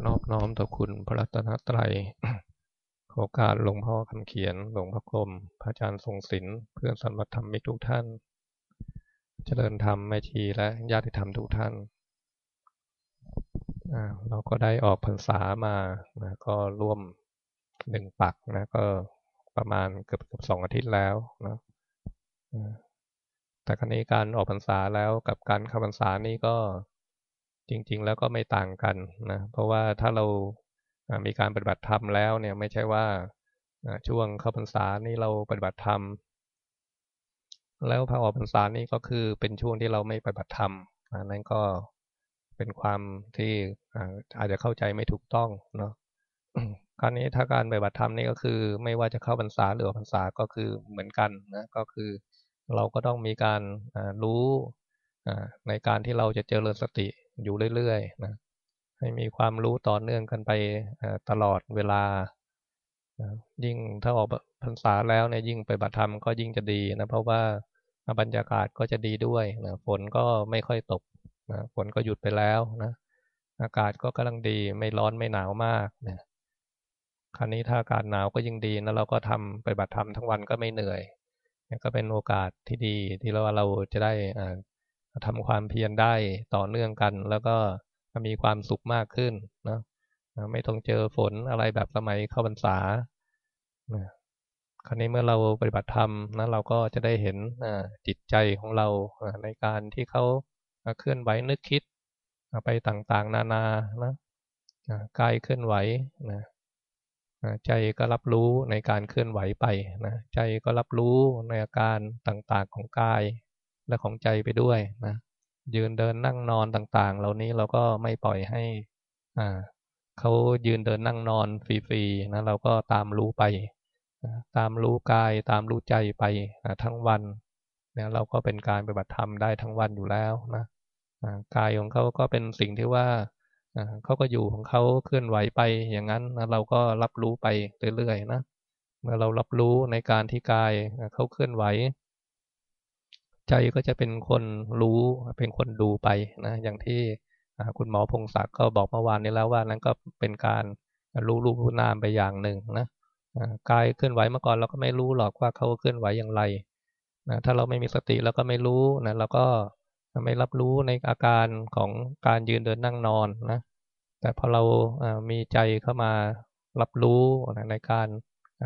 ขอนอบน้อมต่อคุณพระรัตนตรัยขอการหลวงพ่อคำเขียน หลวงพ่อกรมพระอาจารย์ทรงศิลป์เพื่อนสันวัธรรมิกทุกท่าน เจริญธรรมแม่ชีและญาติธรรมทุกท่าน เราก็ได้ออกพรรษามานะก็ร่วมหนึ่งปักนะก็ประมาณเกือบเกือบสองอาทิตย์แล้วนะแต่ครั้นี้การออกพรรษาแล้วกับการเข้าพรรษานี่ก็ จริง ๆ แล้วก็ไม่ต่างกันนะเพราะว่าถ้าเรามีการปฏิบัติธรรมแล้วเนี่ยไม่ใช่ว่าช่วงเข้าพรรษานี่เราปฏิบัติธรรม แล้วพอออกพรรษานี่ก็คือเป็นช่วงที่เราไม่ปฏิบัติธรรมนั่นก็เป็นความที่อาจจะเข้าใจไม่ถูกต้องเนาะคราวนี้ถ้าการปฏิบัติธรรมนี่ก็คือ ไม่ว่าจะเข้าพรรษาหรือออกพรรษาก็คือเหมือนกันนะก็คือเราก็ต้องมีการรู้ในการที่เราจะเจริญสติ อยู่เรื่อยๆนะให้มีความรู้ต่อเนื่องกันไปตลอดเวลา ยิ่งถ้าออกพรรษาแล้วเนี่ยยิ่งไปบัตรธรรมก็ยิ่งจะดีนะเพราะว่าบรรยากาศก็จะดีด้วยนะฝนก็ไม่ค่อยตกนะฝนก็หยุดไปแล้วนะอากาศก็กำลังดีไม่ร้อนไม่หนาวมากนะคราวนี้ถ้าอากาศหนาวก็ยิ่งดีนะเราก็ทำไปบัตรธรรมทั้งวันก็ไม่เหนื่อยก็เป็นโอกาสที่ดีที่เราเราจะได้ ทำความเพียรได้ต่อเนื่องกัน แล้วก็มีความสุขมากขึ้นนะไม่ต้องเจอฝนอะไรแบบสมัยเข้าพรรษาคราวนี้เมื่อเราปฏิบัติธรรมนะเราก็จะได้เห็นจิตใจของเราในการที่เขาเคลื่อนไหวนึกคิดไปต่างๆ นานานะกายเคลื่อนไหวนะใจก็รับรู้ในการเคลื่อนไหวไปนะใจก็รับรู้ในอาการต่างๆของกาย และของใจไปด้วยนะยืนเดินนั่งนอนต่างๆ เหล่านี้เราก็ไม่ปล่อยให้อ่าเขายืนเดินนั่งนอนฟรีๆนะเราก็ตามรู้ไปตามรู้กายตามรู้ใจไปทั้งวันเนี่ยเราก็เป็นการปฏิบัติธรรมได้ทั้งวันอยู่แล้วนะกายของเขาก็เป็นสิ่งที่ว่าเขาก็อยู่ของเขาเคลื่อนไหวไปอย่างนั้นนะเราก็รับรู้ไปเรื่อยๆนะเมื่อเรารับรู้ในการที่กายเขาเคลื่อนไหว ใจก็จะเป็นคนรู้เป็นคนดูไปนะอย่างที่คุณหมอพงศักดิ์ก็บอกเมื่อวานนี้แล้วว่านั้นก็เป็นการรู้รูปรู้นามไปอย่างหนึ่งนะกายเคลื่อนไหวมาก่อนเราก็ไม่รู้หรอกว่าเขาเคลื่อนไหวอย่างไรนะถ้าเราไม่มีสติเราก็ไม่รู้นะเราก็ไม่รับรู้ในอาการของการยืนเดินนั่งนอนนะแต่พอเรามีใจเข้ามารับรู้นะในการ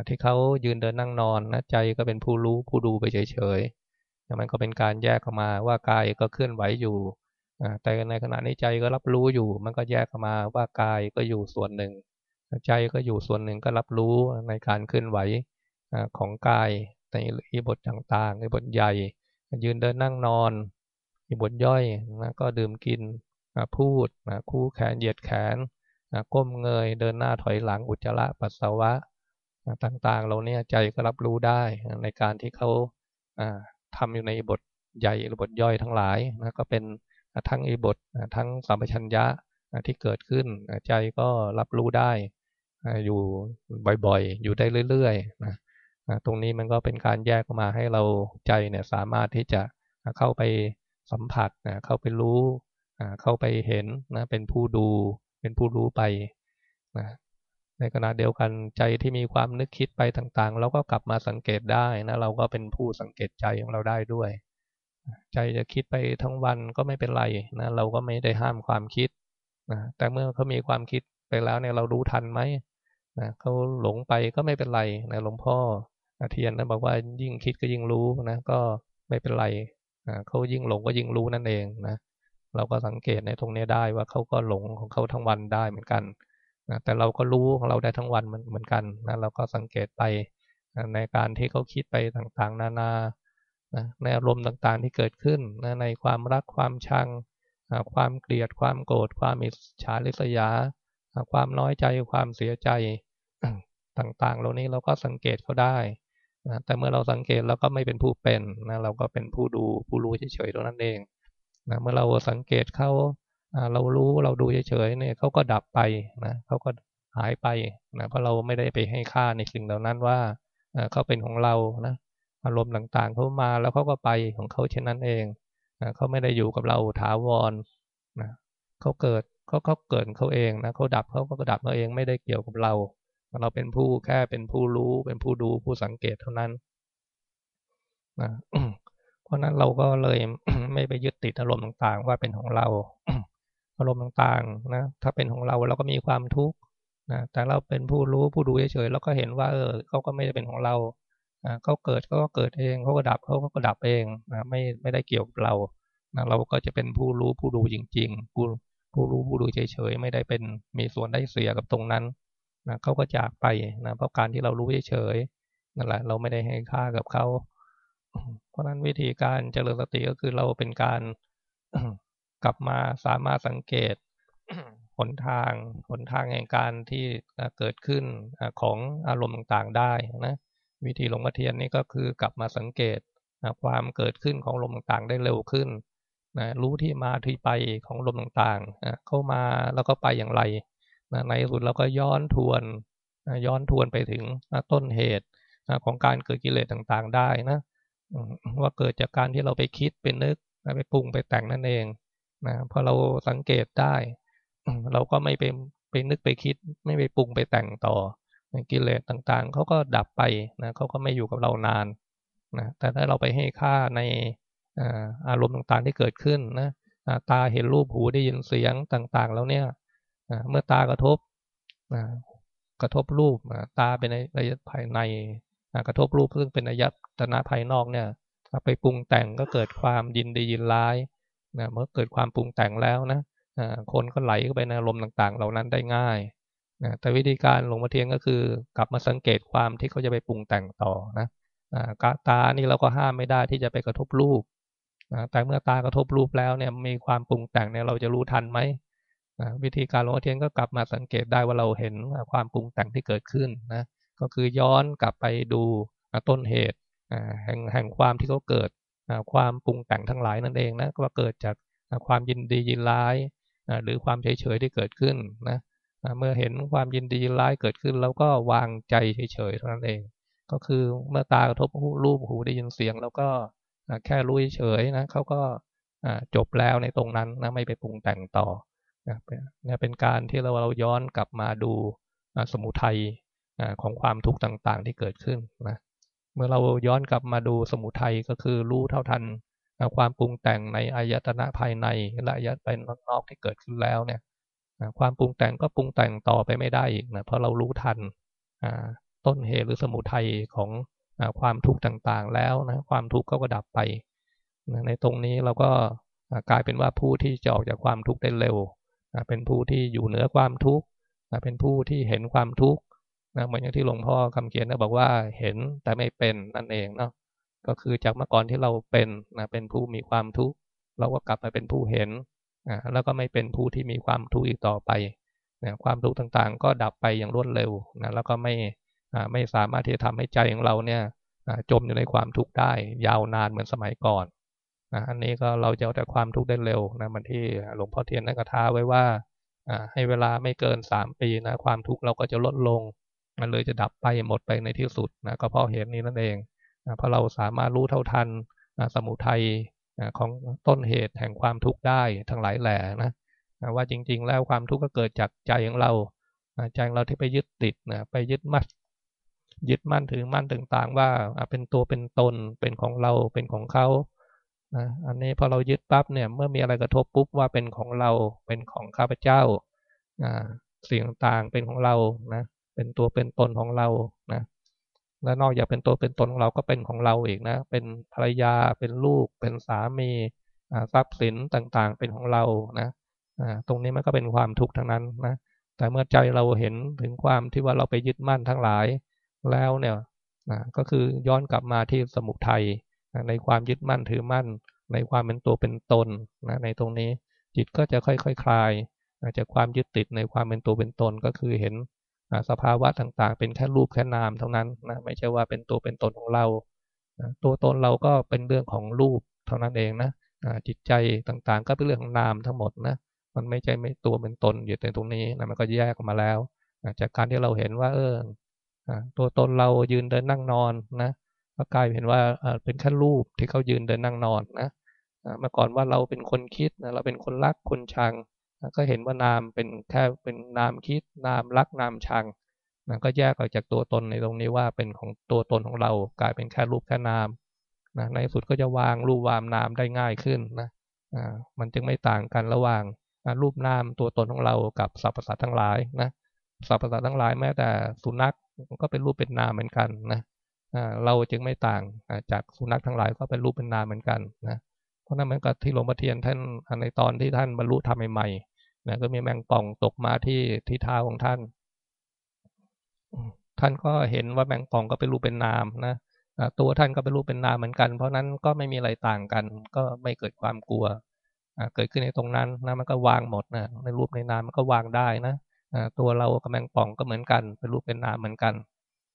ที่เขายืนเดินนั่งนอนนะใจก็เป็นผู้รู้ผู้ดูไปเฉย มันก็เป็นการแยกออกมาว่ากายก็เคลื่อนไหวอยู่แต่ในขณะนี้ใจก็รับรู้อยู่ มันก็แยกออกมาว่ากายก็อยู่ส่วนหนึ่ง ใจก็อยู่ส่วนหนึ่งก็รับรู้ในการเคลื่อนไหวของกายในอิบทต่างๆในบทใหญ่ ยืนเดินนั่งนอนอิบทย่อยนะก็ดื่มกินพูดคู่แขนเหยียดแขนก้มเงยเดินหน้าถอยหลังอุจจาระปัสสาวะต่างๆ เราเนี่ยใจก็รับรู้ได้ในการที่เขา ทำอยู่ในบทใหญ่หรือบทย่อยทั้งหลายนะก็เป็นทั้งอบททั้งสัมปชัญญะที่เกิดขึ้นใจก็รับรู้ได้อยู่บ่อยๆ อยู่ได้เรื่อยๆนะตรงนี้มันก็เป็นการแยกออกมาให้เราใจเนี่ยสามารถที่จะเข้าไปสัมผัสเข้าไปรู้เข้าไปเห็นนะเป็นผู้ดูเป็นผู้รู้ไปนะ ในขณะเดียวกันใจที่มีความนึกคิดไปต่างๆ เราก็กลับมาสังเกตได้นะเราก็เป็นผู้สังเกตใจของเราได้ด้วย ใจจะคิดไปทั้งวันก็ไม่เป็นไรนะเราก็ไม่ได้ห้ามความคิดนะแต่เมื่อเขามีความคิดไปแล้วเนี่ยเรารู้ทันไหมนะเขาหลงไปก็ไม่เป็นไรนะหลวงพ่อเทียนนะบอกว่ายิ่งคิดก็ยิ่งรู้นะก็ไม่เป็นไรนะเขายิ่งหลงก็ยิ่งรู้นั่นเองนะเราก็สังเกตในตรงนี้ได้ว่าเขาก็หลงของเขาทั้งวันได้เหมือนกัน นะแต่เราก็รู้ของเราได้ทั้งวันเหมือนกันนะเราก็สังเกตไปนะในการที่เขาคิดไปต่างๆ นานานะในอารมณ์ต่างๆที่เกิดขึ้นนะในความรักความชังนะความเกลียดความโกรธความอิจฉาริษยานะความน้อยใจความเสียใจต่างๆ เหล่านี้เราก็สังเกตเขาได้นะแต่เมื่อเราสังเกตเราก็ไม่เป็นผู้เป็นนะเราก็เป็นผู้ดูผู้รู้เฉยๆตรงนั้นเองนะเมื่อเราสังเกตเขา เรารู้เราดูเฉยๆเนี่ยเขาก็ดับไปนะเขาก็หายไปนะเพราะเราไม่ได้ไปให้ค่าในสิ่งเหล่านั้นว่าเขาเป็นของเรานะอารมณ์ต่างๆเขามาแล้วเขาก็ไปของเขาเช่นนั้นเองนะเขาไม่ได้อยู่กับเราถาวรนะเขาเกิดเขาเขาเกิดเขาเองนะเขาดับเขาก็ดับเขาเองไม่ได้เกี่ยวกับเรา เราเป็นผู้แค่เป็นผู้รู้เป็นผู้ดูผู้สังเกตเท่านั้นนะเพราะนั้นเราก็เลยไม่ไปยึดติดอารมณ์ต่างๆ ว่าเป็นของเรา อารมณ์ต่างๆนะถ้าเป็นของเราเราก็มีความทุกข์นะแต่เราเป็นผู้รู้ผู้ดูเฉยๆแล้วก็เห็นว่าเออเขาก็ไม่ได้เป็นของเราเขาเกิดเขาก็เกิดเองเขาก็ดับเขาก็ดับเองนะไม่ไม่ได้เกี่ยวกับเรานะเราก็จะเป็นผู้รู้ผู้ดูจริงๆผู้ผู้รู้ผู้ดูเฉยๆไม่ได้เป็นมีส่วนได้เสียกับตรงนั้นนะเขาก็จากไปนะเพราะการที่เรารู้เฉยๆนั่นแหละเราไม่ได้ให้ค่ากับเขาเพราะนั้นวิธีการเจริญสติก็คือเราเป็นการ กลับมาสามารถสังเกตหนทางหนทางแห่งการที่เกิดขึ้นของอารมณ์ต่างๆได้นะวิธีหลงมาเทียนนี่ก็คือกลับมาสังเกตความเกิดขึ้นของลมต่างๆได้เร็วขึ้นนะรู้ที่มาที่ไปของลมต่างๆเข้ามาแล้วก็ไปอย่างไรนะในสุดเราก็ย้อนทวนย้อนทวนไปถึงต้นเหตุของการเกิดกิเลสต่างๆได้นะว่าเกิดจากการที่เราไปคิดเป็นนึกไปปรุงไปแต่งนั่นเอง นะพอเราสังเกตได้ เราก็ไม่ไปไปนึกไปคิด ไม่ไปปรุงไปแต่งต่อกิเลสต่างๆเขาก็ดับไปนะเขาก็ไม่อยู่กับเรานานนะแต่ถ้าเราไปให้ค่าในอารมณ์ต่างๆที่เกิดขึ้นนะตาเห็นรูปหูได้ยินเสียงต่างๆ แล้วเนี่ยเมื่อตากระทบกระทบรูปตาเป็นระยะภายในกระทบรูปซึ่งเป็นระยะตนะภายนอกเนี่ยไปปรุงแต่งก็เกิดความยินดียินร้าย นะเมื่อเกิดความปรุงแต่งแล้วนะคนก็ไหลเข้าไปในอารมณ์ต่าง ๆ เหล่านั้นได้ง่ายนะแต่วิธีการหลงมาเทียงก็คือกลับมาสังเกตความที่เขาจะไปปรุงแต่งต่อนะตานี่เราก็ห้ามไม่ได้ที่จะไปกระทบรูปแต่เมื่อตากระทบรูปแล้วเนี่ยมีความปรุงแต่งเนี่ยเราจะรู้ทันไหมวิธีการหลงมาเทียงก็กลับมาสังเกตได้ว่าเราเห็นความปรุงแต่งที่เกิดขึ้นนะก็คือย้อนกลับไปดูต้นเหตุแห่งแห่งความที่เขาเกิด ความปรุงแต่งทั้งหลายนั่นเองนะว่าเกิดจากความยินดียินร้ายหรือความเฉยเฉยที่เกิดขึ้นนะเมื่อเห็นความยินดียินร้ายเกิดขึ้น แล้วก็วางใจเฉยเฉยเท่านั้นเอง ก็คือเมื่อตากระทบรูปหูได้ยินเสียง แล้วก็แค่รู้เฉยนะเขาก็จบแล้วในตรงนั้นนะไม่ไปปรุงแต่งต่อเนี่ยเป็นการที่เราเราย้อนกลับมาดูสมุทัยของความทุกข์ต่างๆที่เกิดขึ้นนะ เมื่อเราย้อนกลับมาดูสมุทัยก็คือรู้เท่าทันความปรุงแต่งในอายตนะภายในและอายตนะนอกที่เกิดขึ้นแล้วเนี่ยความปรุงแต่งก็ปรุงแต่งต่อไปไม่ได้อีกนะเพราะเรารู้ทันต้นเหตุหรือสมุทัยของความทุกข์ต่างๆแล้วนะความทุกข์ก็กดับไป ในตรงนี้เราก็กลายเป็นว่าผู้ที่จะออกจากความทุกข์ได้เร็ว เป็นผู้ที่อยู่เหนือความทุกข์เป็นผู้ที่เห็นความทุกข์ นะเหมือนอย่างที่หลวงพ่อคำเขียนนะบอกว่าเห็นแต่ไม่เป็นนั่นเองเนาะก็คือจากเมื่อก่อนที่เราเป็นนะเป็นผู้มีความทุกข์เราก็กลับมาเป็นผู้เห็นอ่าแล้วก็ไม่เป็นผู้ที่มีความทุกข์อีกต่อไปนะความทุกข์ต่างๆ ก็ดับไปอย่างรวดเร็วนะแล้วก็ไม่ไม่สามารถที่จะทำให้ใจของเราเนี่ยจมอยู่ในความทุกข์ได้ ยาวนานเหมือนสมัยก่อนนะอันนี้ก็เราจะเอาแต่ความทุกข์ได้เร็วนะมันที่หลวงพ่อเทียนนักท้าไว้ว่าให้เวลาไม่เกินสามปีนะความทุกข์เราก็จะลดลง มันเลยจะดับไปหมดไปในที่สุดนะก็เพราะเหตุนี้นั่นเองนะเพราะเราสามารถรู้เท่าทันนะสมุทัยนะของต้นเหตุแห่งความทุกข์ได้ทั้งหลายแหล่นะนะว่าจริง ๆ แล้วความทุกข์ก็เกิดจากใจของเรานะใจของเราที่ไปยึดติดนะไปยึดมั่นยึดมั่นถือมั่นต่างๆ ว่าเป็นตัวเป็นตนเป็นของเราเป็นของเขานะอันนี้พอเรายึดปั๊บเนี่ยเมื่อมีอะไรกระทบปุ๊บว่าเป็นของเราเป็นของข้าพเจ้าสิ่งต่างเป็นของเรานะ เป็นตัวเป็นตนของเรานะและนอกจากเป็นตัวเป็นตนของเราก็เป็นของเราเอีกนะ เป็นภรรยาเป็นลูก เป็นสามีทรัพย์สินต่างๆ เป็นของเรานะตรงนี้มันก็เป็นความทุกข์ทั้งนั้นนะแต่เมื่อใจเราเห็นถึงความที่ว่าเราไปยึดมั่นทั้งหลายแล้วเนี่ยนะก็คือย้อนกลับมาที่สมุทัยนะในความยึดมั่นถือมั่น ในความเป็นตัวเป็นตนนะในตรงนี้จิตก็จะค่อยๆคคลายจากความยึดติดในความเป็นตัวเป็นตนก็คือเห็น สภาวะต่างๆ เป็นแค่รูปแค่นามเท่านั้นนะไม่ใช่ว่าเป็นตัวเป็นตนของเราตัวตนเราก็เป็นเรื่องของรูปเท่านั้นเองนะจิตใจต่างๆ ก็เป็นเรื่องของนามทั้งหมดนะมันไม่ใช่ไม่ตัวเป็นตนอยู่ในตรงนี้นะมันก็แยกออกมาแล้วจากการที่เราเห็นว่า เออตัวตนเรายืนเดินนั่งนอนนะก็กลายเห็นว่าเป็นแค่รูปที่เขายืนเดินนั่งนอนนะเมื่อก่อนว่าเราเป็นคนคิดนะเราเป็นคนรักคนชัง ก็เห็นว่านามเป็นแค่เป็นนามคิดนามรักนามชังนะก็แยกออกจากตัวตนในตรงนี้ว่าเป็นของตัวตนของเรากลายเป็นแค่รูปแค่นามนะในสุดก็จะวางรูปวามนามได้ง่ายขึ้นนะอ่ามันจึงไม่ต่างกันระหว่างรูปนามตัวตนของเรากับสรรพสัตว์ทั้งหลายนะสรรพสัตว์ทั้งหลายแม้แต่สุนัขก็เป็นรูปเป็นนามเหมือนกันนะเราจึงไม่ต่างจากสุนัขทั้งหลายก็เป็นรูปเป็นนามเหมือนกันนะเพราะนั้นเหมือนกับที่หลวงพ่อเทียนท่านในตอนที่ท่านบรรลุธรรมใหม่ นะก็มีแมงป่องตกมาที่ที่เท้าของท่าน ท่านก็เห็นว่าแมงป่องก็เป็นรูปเป็นนามนะตัวท่านก็เป็นรูปเป็นนามเหมือนกัน เพราะนั้นก็ไม่มีอะไรต่างกัน ก็ไม่เกิดความกลัวเกิดขึ้นในตรงนั้นนะมันก็วางหมดนะในรูปในนามมันก็วางได้นะตัวเรากับแมงป่องก็เหมือนกัน เป็นรูปเป็นนามเหมือนกัน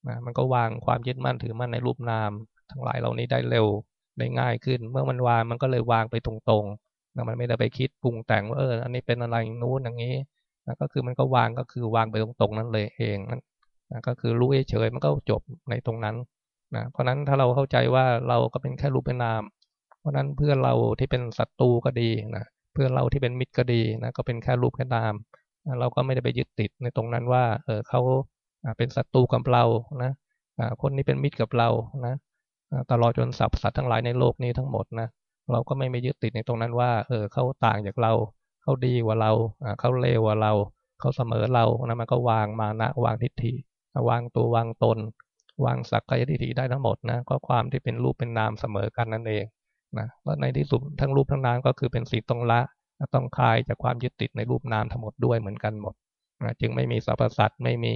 นะมันก็วางความยึดมั่นถือมั่นในรูปนาม ทั้งหลายเหล่านี้ได้เร็วได้ง่ายขึ้น เมื่อมันวางมันก็เลยวางไปตรงๆ นะมันไม่ได้ไปคิดปรุงแต่งว่าเออ อันนี้เป็นอะไรนู้นอย่างนี้นะก็คือมันก็วางก็คือวางไปตรงๆนั้นเลยเองนะก็คือรู้เฉยมันก็จบในตรงนั้นนะเพราะนั้นถ้าเราเข้าใจว่าเราก็เป็นแค่รูปเป็นนาม เพราะนั้นเพื่อนเราที่เป็นศัตรูก็ดีนะเพื่อนเราที่เป็นมิตรก็ดีนะก็เป็นแค่รูปแค่นามเราก็ไม่ได้ไปยึดติดในตรงนั้นว่า เออเขาเป็นศัตรูกับเรานะคนนี้เป็นมิตรกับเรานะตลอดจนสรรพสัตว์ทั้งหลายในโลกนี้ทั้งหมดนะ เราก็ไม่ไปยึดติดในตรงนั้นว่า เออเขาต่างจากเราเขาดีกว่าเราเขาเลวกว่าเราเขาเสมอเรานะมันก็วางมานะวางทิฏฐิวางตัววางตน วางสักกายทิฏฐิได้ทั้งหมดนะก็ความที่เป็นรูปเป็นนามเสมอกันนั่นเองนะแล้วในที่สุดทั้งรูปทั้งนามก็คือเป็นสิ่งต้องละต้องคลายจากความยึดติดในรูปนามทั้งหมดด้วยเหมือนกันหมดนะจึงไม่มีสรรพสัตว์ไม่มี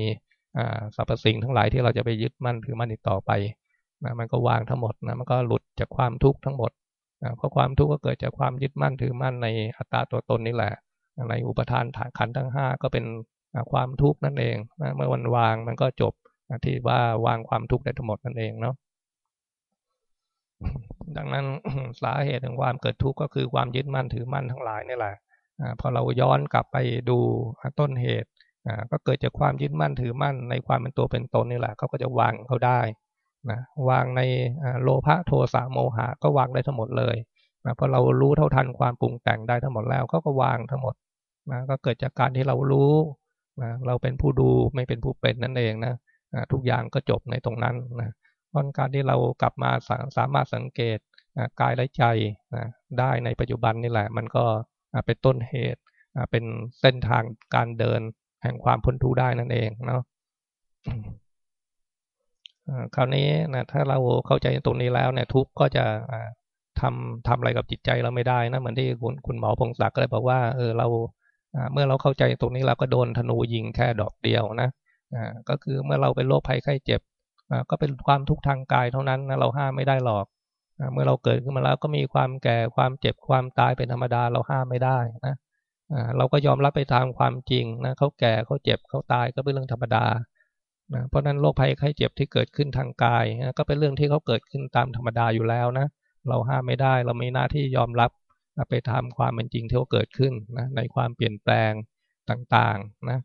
สรรพสิ่งทั้งหลายที่เราจะไปยึดมั่นถือมั่นอีกต่อไปนะมันก็วางทั้งหมดนะมันก็หลุดจากความทุกข์ทั้งหมด เพราะความทุกข์ก็เกิดจากความยึดมั่นถือมั่นในอัตตาตัวตนนี่แหละในอุปทานขันทั้งห้าก็เป็นความทุกข์นั่นเองเมื่อวันวางมันก็จบที่ว่าวางความทุกข์ได้ทั้งหมดนั่นเองเนาะดังนั้นสาเหตุของความเกิดทุกข์ก็คือความยึดมั่นถือมั่นทั้งหลายนี่แหละพอเราย้อนกลับไปดูต้นเหตุก็เกิดจากความยึดมั่นถือมั่นในความเป็นตัวเป็นตนนี่แหละเขาก็จะวางเขาได้ นะวางในโลภะโทสะโมหะก็วางได้ทั้งหมดเลยนะพอเรารู้เท่าทันความปรุงแต่งได้ทั้งหมดแล้วเขาก็วางทั้งหมดนะก็เกิดจากการที่เรารู้นะเราเป็นผู้ดูไม่เป็นผู้เป็นนั่นเองนะทุกอย่างก็จบในตรงนั้นนะเพราะการที่เรากลับมาสาสามารถสังเกตกายและใจได้ในปัจจุบันนี่แหละ มันก็เป็นต้นเหตุเป็นเส้นทางการเดินแห่งความพ้นทุกข์ได้นั่นเองเนาะ คราวนี้นะถ้าเราเข้าใจตรงนี้แล้วเนี่ย ทุกก็จะทำทำอะไรกับจิตใจเราไม่ได้นะเหมือนที่คุณคุณหมอพงศักดิ์ก็เลยบอกว่าเออเราเมื่อเราเข้าใจตรงนี้เราก็โดนธนูยิงแค่ดอกเดียวนะก็คือเมื่อเราเป็นโรคภัยไข้เจ็บก็เป็นความทุกข์ทางกายเท่านั้นนะเราห้ามไม่ได้หรอกเมื่อเราเกิดขึ้นมาแล้วก็มีความแก่ความเจ็บความตายเป็นธรรมดาเราห้ามไม่ได้นะเราก็ยอมรับไปตามความจริงนะเขาแก่เขาเจ็บเขาตายก็เป็นเรื่องธรรมดา นะเพราะนั้นโรคภัยไข้เจ็บที่เกิดขึ้นทางกายนะก็เป็นเรื่องที่เขาเกิดขึ้นตามธรรมดาอยู่แล้วนะเราห้ามไม่ได้เราไมีหน้าที่ยอมรับนะไปตามความเป็นจริงที่เขาเกิดขึ้นนะในความเปลี่ยนแปลงต่างๆนะ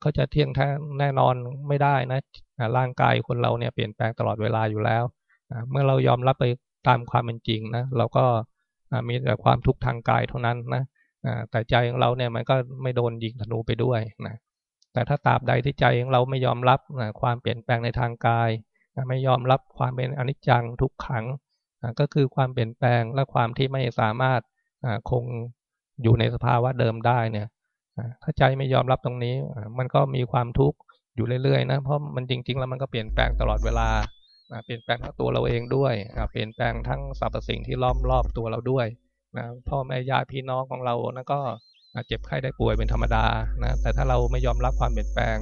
เขาจะเที่ยงแท้แน่นอนไม่ได้นะร่างกายคนเราเนี่ยเปลี่ยนแปลงตลอดเวลาอยู่แล้วเมื่อเรายอมรับไปตามความเป็นจริงนะเราก็มีแต่ความทุกข์ทางกายเท่านั้นนะแต่ใจของเราเนี่ยมันก็ไม่โดนยิงธนูไปด้วยนะ แต่ถ้าตราบใดที่ใจของเราไม่ยอมรับความเปลี่ยนแปลงในทางกาย ไม่ยอมรับความเป็นอนิจจังทุกขัง ก็คือความเปลี่ยนแปลงและความที่ไม่สามารถคงอยู่ในสภาวะเดิมได้เนี่ยถ้าใจไม่ยอมรับตรงนี้ มันก็มีความทุกข์อยู่เรื่อยๆนะเพราะมันจริง ๆ แล้วมันก็เปลี่ยนแปลงตลอดเวลาเปลี่ยนแปลงทั้งตัวเราเองด้วยเปลี่ยนแปลงทั้งสรรพสิ่งที่ล้อมรอบตัวเราด้วยนะพ่อแม่ญาติพี่น้องของเรานะก็ เจ็บไข้ได้ป่วยเป็นธรรมดานะแต่ถ้าเราไม่ยอมรับความเปลี่ยนแปลง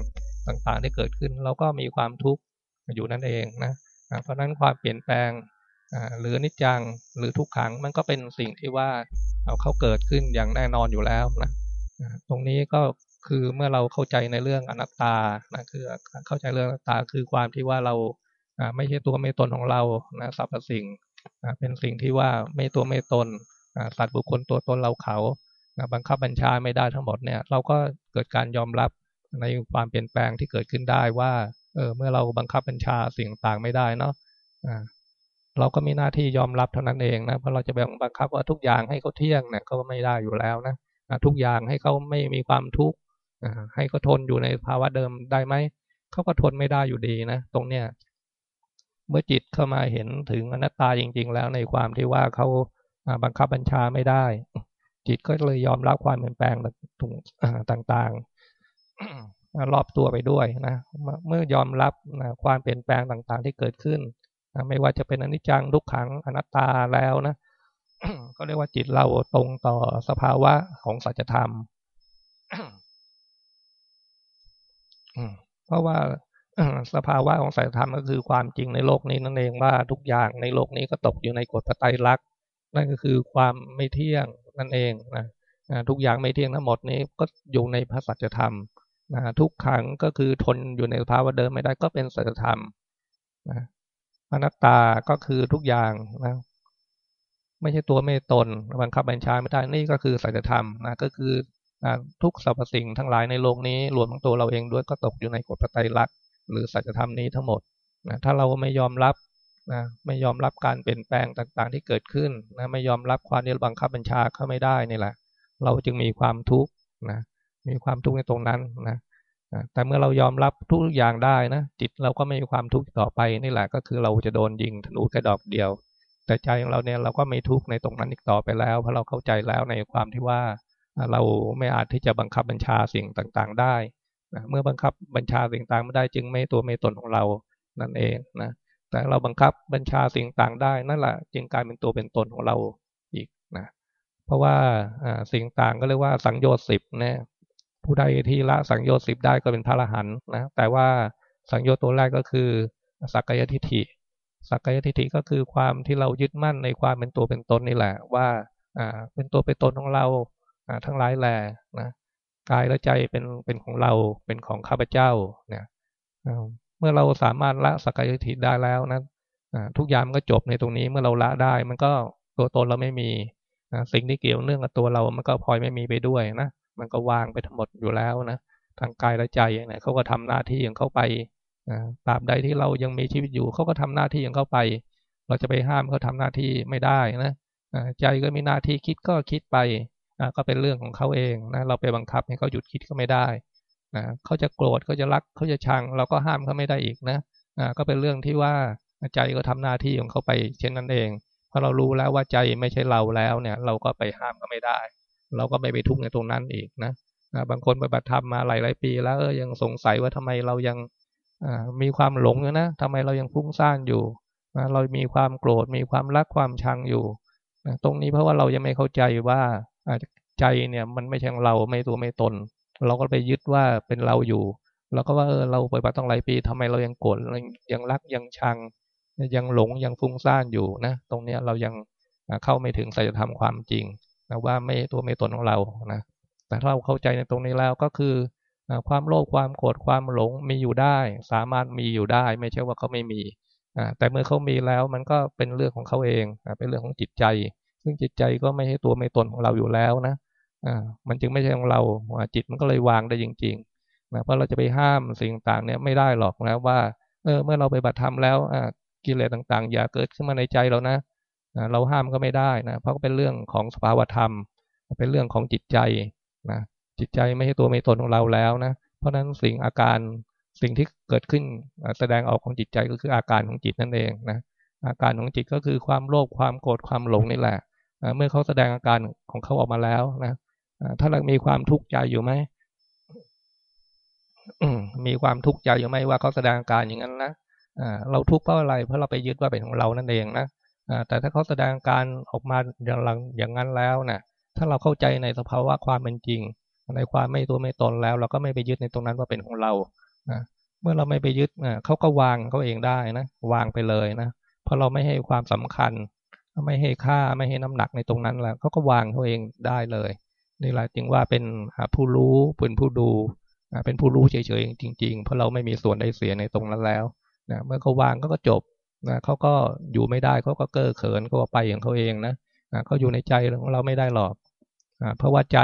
ต่างๆ ที่เกิดขึ้น เราก็มีความทุกข์อยู่นั่นเองนะเพราะนั้นความเปลี่ยนแปลงหรือนิจจังหรือทุกขังมันก็เป็นสิ่งที่ว่าเอาเข้าเกิดขึ้นอย่างแน่นอนอยู่แล้วนะตรงนี้ก็คือเมื่อเราเข้าใจในเรื่องอนัตตานะคือเข้าใจเรื่องอนัตตาคือความที่ว่าเราไม่ใช่ตัวไม่ตนของเรานะสรรพสิ่งเป็นสิ่งที่ว่าไม่ตัวไม่ตนสัตว์บุคคลตัวตนเราเขา บังคับบัญชาไม่ได้ทั้งหมดเนี่ยเราก็เกิดการยอมรับในความเปลี่ยนแปลงที่เกิดขึ้นได้ว่าเออเมื่อเราบังคับบัญชาสิ่งต่างไม่ได้เนาะอ่าเราก็มีหน้าที่ยอมรับเท่านั้นเองนะเพราะเราจะแบ่งบังคับว่าทุกอย่างให้เขาเที่ยงเนี่ยก็ไม่ได้อยู่แล้วนะทุกอย่างให้เขาไม่มีความทุกข์ให้เขาทนอยู่ในภาวะเดิมได้ไหมเขาก็ทนไม่ได้อยู่ดีนะตรงเนี้ยเมื่อจิตเข้ามาเห็นถึงอนัตตาจริง ๆ แล้วในความที่ว่าเขาบังคับบัญชาไม่ได้ จิตก็เลยยอมรับความเปลี่ยนแปลงต่างๆ รอบตัวไปด้วยนะเมื่อยอมรับความเปลี่ยนแปลงต่างๆ ที่เกิดขึ้นไม่ว่าจะเป็นอนิจจังทุกขังอนัตตาแล้วนะก็เรียกว่าจิตเราตรงต่อสภาวะของสัจธรรมเพราะว่าสภาวะของสัจธรรมก็คือความจริงในโลกนี้นั่นเองว่าทุกอย่างในโลกนี้ก็ตกอยู่ในกฎไตรลักษณ์นั่นก็คือความไม่เที่ยง นั่นเองนะทุกอย่างไม่เที่ยงทั้งหมดนี้ก็อยู่ในพระสัจธรรมนะทุกขังก็คือทนอยู่ในภาวะเดิมไม่ได้ก็เป็นสัจธรรมนะอนัตตาก็คือทุกอย่างนะไม่ใช่ตัวไม่ตนบังคับบัญชาไม่ได้นี่ก็คือสัจธรรมนะก็คือทุกสรรพสิ่งทั้งหลายในโลกนี้รวมทั้งตัวเราเองด้วยก็ตกอยู่ในกฎปไตรลักษณ์หรือสัจธรรมนี้ทั้งหมดนะถ้าเราไม่ยอมรับ นะไม่ยอมรับการเปลี่ยนแปลงต่างๆ ที่เกิดขึ้นนะไม่ยอมรับความที่บังคับบัญชาเข้าไม่ได้นี่แหละ เราจึงมีความทุกข์นะมีความทุกข์ในตรงนั้นนะแต่เมื่อเรายอมรับทุกอย่างได้นะจิตเราก็ไม่มีความทุกข์ต่อไปนี่แหละก็คือเราจะโดนยิงธนูแค่ดอกเดียว แต่ใจของเราเนี่ยเราก็ไม่ทุกข์ในตรงนั้นอีกต่อไปแล้ว เพราะเราเข้าใจแล้วในความที่ว่าเราไม่อาจที่จะบังคับบัญชาสิ่งต่างๆ ได้นะเมื่อบังคับบัญชาสิ่งต่างไม่ได้จึงไม่ตัวไม่ตนของเรานั่นเองนะ แต่เราบังคับบัญชาสิ่งต่างได้ นั่นแหละจึงกลายเป็นตัวเป็นตนของเราอีกนะเพราะว่าสิ่งต่างก็เรียกว่าสังโยชน์สิบนะผู้ใดที่ละสังโยชน์สิบได้ก็เป็นพระอรหันต์นะแต่ว่าสังโยชน์ตัวแรกก็คือสักกายทิฏฐิสักกายทิฏฐิก็คือความที่เรายึดมั่นในความเป็นตัวเป็นตนนี่แหละ ว่าเป็นตัวเป็นตนของเราทั้งหลายแหล่นะกายและใจเป็นเป็นของเราเป็นของข้าพเจ้าเนี่ย เมื่อเราสามารถละสักกายทิฏฐิได้แล้วนะทุกอย่างมันก็จบในตรงนี้เมื่อเราละได้ มันก็ตัวตนเราไม่มีสิ่งที่เกี่ยวเนื่องกับตัวเรา มันก็พลอยไม่มีไปด้วยนะมันก็วางไปทั้งหมดอยู่แล้วนะทางกายและใจเนี่ยเขาก็ทำหน้าที่ของเขาไปตราบใดที่เรายังมีชีวิตอยู่เขาก็ทำหน้าที่ของเขาไป เราจะไปห้ามเขาทาหน้าที่ไม่ได้นะใจก็มีหน้าที่คิดก็คิดไปก็เป็นเรื่องของเขาเองนะเราไปบังคับให้เขาหยุดคิดก็ไม่ได้ นะเขาจะโกรธเขาจะรักเขาจะชัง เราก็ห้ามเขาไม่ได้อีกนะก็เป็นเรื่องที่ว่าใจก็ทำหน้าที่ของเขาไปเช่นนั้นเองพอเรารู้แล้วว่าใจไม่ใช่เราแล้วเนี่ย เราก็ไปห้ามก็ไม่ได้ เราก็ไม่ไปทุกข์ในตรงนั้นอีกนะบางคนปฏิบัติธรรมมาหลายหลายปี แล้วเออยังสงสัยว่าทำไมเรายังมีความหลงอยู่นะทำไมเรายังฟุ้งซ่านอยู่เรามีความโกรธมีความรักความชังอยู่ตรงนี้เพราะว่าเรายังไม่เข้าใจว่าใจเนี่ยมันไม่ใช่เราไม่ตัวไม่ตน เราก็ไปยึดว่าเป็นเราอยู่เราก็ว่าเออเราปฏิบัติต้องหลายปีทำไมเรายังโกรธยังรักยังชัง ยังหลงยังฟุ้งซ่านอยู่นะตรงเนี้ยเรายังเข้าไม่ถึงสัจธรรมความจริงนะว่าไม่ตัวไม่ตนของเรานะแต่ถ้าเราเข้าใจในตรงนี้แล้วก็คือความโลภความโกรธความหลงมีอยู่ได้ สามารถมีอยู่ได้ ไม่ใช่ว่าเขาไม่มีแต่เมื่อเขามีแล้วมันก็เป็นเรื่องของเขาเองเป็นเรื่องของจิตใจ ซึ่งจิตใจก็ไม่ใช่ตัวไม่ตนของเราอยู่แล้วนะ มันจึงไม่ใช่ของเราจิตมันก็เลยวางได้จริงๆนะเพราะเราจะไปห้ามสิ่งต่างเนี่ยไม่ได้หรอกนะว่า เออ เมื่อเราไปบัตรธรรมแล้วกิเลสต่างๆ อย่าเกิดขึ้นมาในใจเรานะเราห้ามก็ไม่ได้นะเพราะเป็นเรื่องของสภาวธรรม เป็นเรื่องของจิตใจนะจิตใจไม่ใช่ตัวไม่ตนของเราแล้วนะเพราะนั้นสิ่งอาการสิ่งที่เกิดขึ้นแสดงออกของจิตใจก็คืออาการของจิตนั่นเองนะอาการของจิตก็คือความโลภความโกรธความหลงนี่แหละเมื่อเขาแสดงอาการของเขาออกมาแล้วนะ ถ้าเรามีความทุกข์ใจอยู่ไหมมีความทุกข์ใจอยู่ไหมว่าเขาแสดงการอย่างนั้นนะเราทุกข์เพราะอะไร เพราะเราไปยึดว่าเป็นของเรานั่นเองนะแต่ถ้าเขาแสดงการออกมาอย่างอย่างนั้นแล้วนะถ้าเราเข้าใจในสภาวะความเป็นจริง ในความไม่ตัวไม่ตนแล้ว เราก็ไม่ไปยึดในตรงนั้นว่าเป็นของเรานะเมื่อเราไม่ไปยึดเขาก็วางเขาเองได้นะวางไปเลยนะเพราะเราไม่ให้ความสำคัญ ไม่ให้ค่าไม่ให้น้ำหนักในตรงนั้นแล้วเขาก็วางเขาเองได้เลย นี่แหละจึงว่าเป็นผู้รู้เป็นผู้ดูเป็นผู้รู้เฉยๆจริง ๆ เพราะเราไม่มีส่วนใดเสียในตรงนั้นแล้วนะเมื่อเขาวางก็จบนะเขาก็อยู่ไม่ได้เขาก็เก้อเขินเขาก็ไปอย่างเขาเองนะนะเขาอยู่ในใจของเราไม่ได้หรอกนะเพราะว่าใจ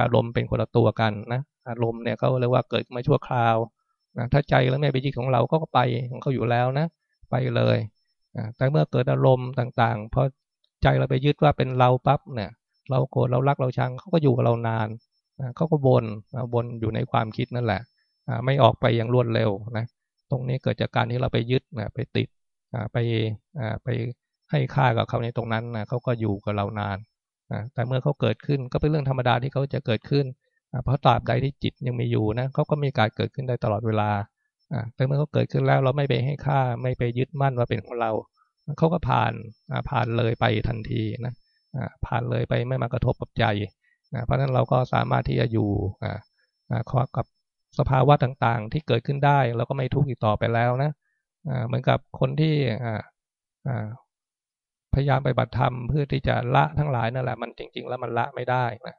อารมณ์เป็นคนละตัวกันนะอารมณ์เนี่ยเขาเรียกว่าเกิดมาชั่วคราวนะถ้าใจแล้วไม่ไปยึดของเราก็ไปของเขาอยู่แล้วนะไปเลยนะแต่เมื่อเกิดอารมณ์ต่างๆพอใจเราไปยึดว่าเป็นเราปั๊บเนี่ย เราโกรธเรารักเราชังเขาก็อยู่กับเรานานเขาก็บนบนอยู่ในความคิดนั่นแหละไม่ออกไปอย่างรวดเร็วนะตรงนี้เกิดจากการที่เราไปยึดไปติดไปไปให้ค่ากับเขาในตรงนั้นนะเขาก็อยู่กับเรานานแต่เมื่อเขาเกิดขึ้นก็เป็นเรื่องธรรมดาที่เขาจะเกิดขึ้นเพราะตราบใดที่จิตยังมีอยู่นะเขาก็มีการเกิดขึ้นได้ตลอดเวลาแต่เมื่อเขาเกิดขึ้นแล้วเราไม่ไปให้ค่าไม่ไปยึดมั่นว่าเป็นของเราเขาก็ผ่านผ่านเลยไปทันทีนะ ผ่านเลยไปไม่มากระทบกับใจเพราะฉะนั้นเราก็สามารถที่จะอยู่กับสภาวะต่างๆ ที่เกิดขึ้นได้เราก็ไม่ทุกข์อีกต่อไปแล้วนะเหมือนกับคนที่พยายามไปบัตรธรรมเพื่อที่จะละทั้งหลายนั่นแหละมันจริง ๆ แล้วมันละไม่ได้นะ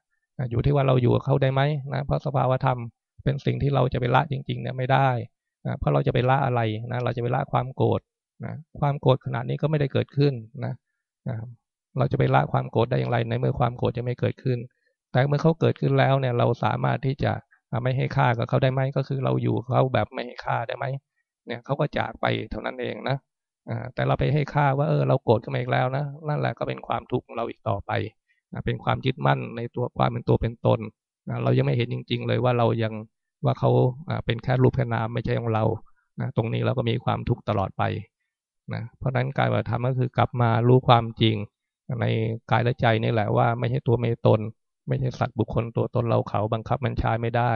อยู่ที่ว่าเราอยู่กับเขาได้ไหมนะเพราะสภาวะธรรมเป็นสิ่งที่เราจะไปละจริงๆเนี่ยไม่ได้นะเพราะเราจะไปละอะไรนะเราจะไปละความโกรธนะความโกรธขนาดนี้ก็ไม่ได้เกิดขึ้นนะ เราจะไปละความโกรธได้อย่างไร ในเมื่อความโกรธจะไม่เกิดขึ้น แต่เมื่อเขาเกิดขึ้นแล้วเนี่ย เราสามารถที่จะไม่ให้ค่ากับเขาได้ไหมก็คือเราอยู่เขาแบบไม่ให้ค่าได้ไหมเนี่ยเขาก็จากไปเท่านั้นเองนะแต่เราไปให้ค่าว่าเออเราโกรธกันมาอีกแล้วนะนั่นแหละก็เป็นความทุกข์ของเราอีกต่อไปเป็นความยึดมั่นในตัวความเป็นตัวเป็นตนเรายังไม่เห็นจริง ๆ เลยว่าเรายังว่าเขาเป็นแค่รูปแค่นามไม่ใช่ของเราตรงนี้เราก็มีความทุกข์ตลอดไปนะเพราะนั้นการปฏิธรรมก็คือกลับมารู้ความจริง ในกายและใจนี่แหละว่าไม่ใช่ตัวไม่ตน ไม่ใช่สัตว์บุคคลตัวตนเราเขาบังคับมันชาไม่ได้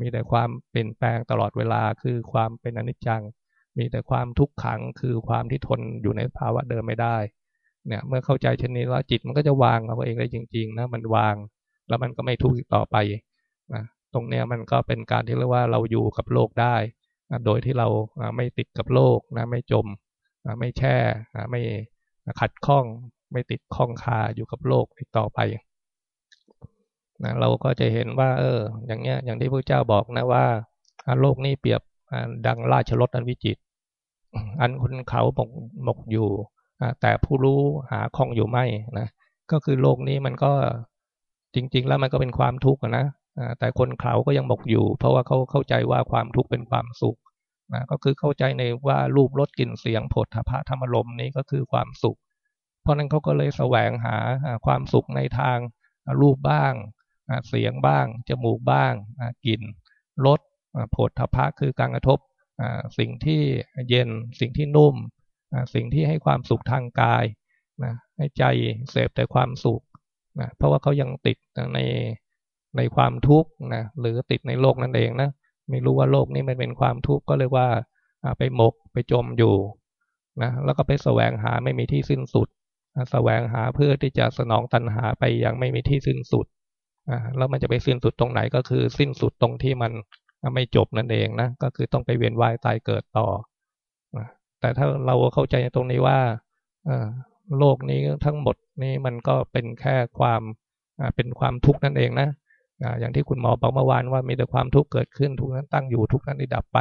มีแต่ความเปลี่ยนแปลงตลอดเวลาคือความเป็นอนิจจัง มีแต่ความทุกขังคือความที่ทนอยู่ในภาวะเดิมไม่ได้เนี่ยเมื่อเข้าใจเช่นนี้แล้วจิตมันก็จะวางเอาเองได้จริง ๆ นะมันวาง แล้วมันก็ไม่ทุกข์ต่อไปนะตรงเนี้ยมันก็เป็นการที่เรียกว่าเราอยู่กับโลกได้โดยที่เราไม่ติดกับโลกนะไม่จม ไม่แช่ไม่ขัดข้อง ไม่ติดข้องคาอยู่กับโลกอีกต่อไปนะเราก็จะเห็นว่า เออ อย่างเงี้ย อย่างที่พระเจ้าบอกนะว่าโลกนี้เปรียบดังราชรถอันวิจิต อันคนเขาหมกหมกอยู่แต่ผู้รู้หาข้องอยู่ไม่นะก็คือโลกนี้มันก็จริง ๆ แล้วมันก็เป็นความทุกข์นะแต่คนเขาก็ยังหมกอยู่ เพราะว่าเขาเข้าใจว่าความทุกข์เป็นความสุขนะก็คือเข้าใจในว่ารูปรสกลิ่นเสียงผลทพะธรรมลมนี้ก็คือความสุข ราะนั้นเขาก็เลยแสวงหาความสุขในทางรูปบ้าง เสียงบ้าง จมูกบ้างกลิ่นรสผลทพะคือการกระทบสิ่งที่เย็นสิ่งที่นุ่ม สิ่งที่ให้ความสุขทางกายนะให้ใจเสพแต่ความสุขนะเพราะว่าเขายังติดในในความทุกข์นะหรือติดในโลกนั่นเองนะไม่รู้ว่าโลกนี้มันเป็นความทุกข์ก็เลยว่าไปหมกไปจมอยู่นะแล้วก็ไปแสวงหาไม่มีที่สิ้นสุด แสวงหาเพื่อที่จะสนองตัณหาไปอย่างไม่มีที่สิ้นสุดแล้วมันจะไปสิ้นสุดตรงไหนก็คือสิ้นสุดตรงที่มันไม่จบนั่นเองนะก็คือต้องไปเวียนว่ายตายเกิดต่อ แต่ถ้าเราเข้าใจตรงนี้ว่าโลกนี้ทั้งหมดนี้มันก็เป็นแค่ความเป็นความทุกข์นั่นเองนะอย่างที่คุณหมอบอกเมื่อวานว่ามีแต่ความทุกข์เกิดขึ้นทุกนั้นตั้งอยู่ทุกนั้นดับไป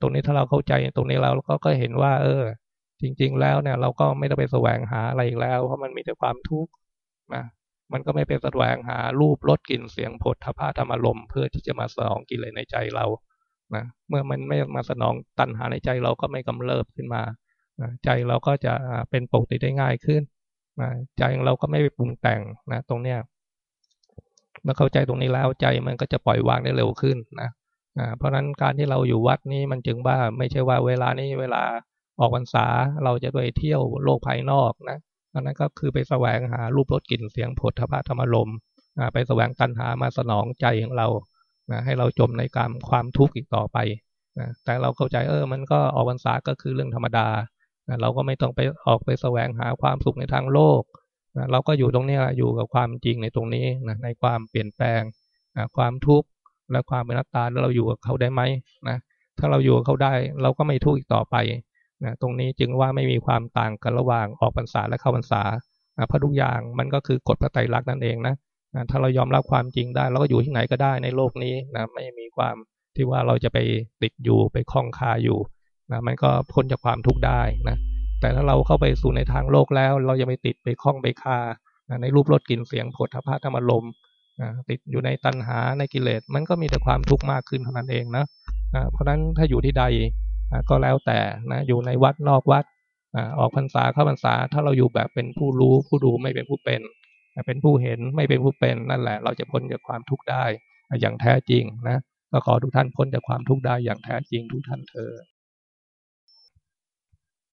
ตรงนี้ถ้าเราเข้าใจตรงนี้เราก็ก็เห็นว่า เออ จริง ๆ แล้วเนี่ยเราก็ไม่ต้องไปแสวงหาอะไรอีกแล้ว เพราะมันมีแต่ความทุกข์นะมันก็ไม่เป็นแสวงหารูปรสกลิ่นเสียงผลทพาธรรมลมเพื่อที่จะมาสนองกิเลสในใจเรานะเมื่อมันไม่มาสนองตัณหาในใจเราก็ไม่กำเริบขึ้นมาใจเราก็จะเป็นปกติได้ง่ายขึ้นใจเราก็ไม่ไปปรุงแต่งนะ ตรงเนี้ยเมื่อเข้าใจตรงนี้แล้วใจมันก็จะปล่อยวางได้เร็วขึ้นนะเพราะฉะนั้นการที่เราอยู่วัดนี้มันจึงว่าไม่ใช่ว่าเวลานี้เวลา ออกพรรษาเราจะไปเที่ยวโลกภายนอกนะอันนั้นก็คือไปแสวงหารูปรสกลิ่นเสียงผลทพะธรรมลมไปแสวงตัณหามาสนองใจของเรานะให้เราจมในการความทุกข์อีกต่อไปนะแต่เราเข้าใจเออ มันก็ออกพรรษาก็คือเรื่องธรรมดานะเราก็ไม่ต้องไปออกไปแสวงหาความสุขในทางโลกนะเราก็อยู่ตรงนี้อยู่กับความจริงในตรงนี้นะในความเปลี่ยนแปลงนะความทุกข์และความเป็นนัตตาแล้วเราอยู่กับเขาได้ไหมนะถ้าเราอยู่กับเขาได้ เราก็ไม่ทุกข์อีกต่อไป นะตรงนี้จึงว่าไม่มีความต่างกันระหว่างออกพรรษาและเข้าพรรษานะเพราะทุกอย่างมันก็คือกฎพระไตรลักษณ์นั่นเองนะนะถ้าเรายอมรับความจริงได้เราก็อยู่ที่ไหนก็ได้ในโลกนี้นะไม่มีความที่ว่าเราจะไปติดอยู่ไปคล้องคาอยู่นะมันก็พ้นจากความทุกข์ได้นะแต่ถ้าเราเข้าไปสู่ในทางโลกแล้ว เราจะไปติดไปคล้องไปคาในรูปรสกลิ่นเสียงผลทพะธรรมลมติดอยู่ในตัณหาในกิเลส มันก็มีแต่ความทุกข์มากขึ้นเท่านั้นเองนะเพราะฉะนั้นถ้าอยู่ที่ใด ก็แล้วแต่นะอยู่ในวัดนอกวัดออกพรรษาเข้าพรรษา ถ้าเราอยู่แบบเป็นผู้รู้ผู้ดูไม่เป็นผู้เป็น เป็นผู้เห็นไม่เป็นผู้เป็นนั่นแหละ เราจะพ้นจากความทุกข์ได้อย่างแท้จริงนะก็ขอทุกท่านพ้นจากความทุกข์ได้อย่างแท้จริงทุกท่านเธอ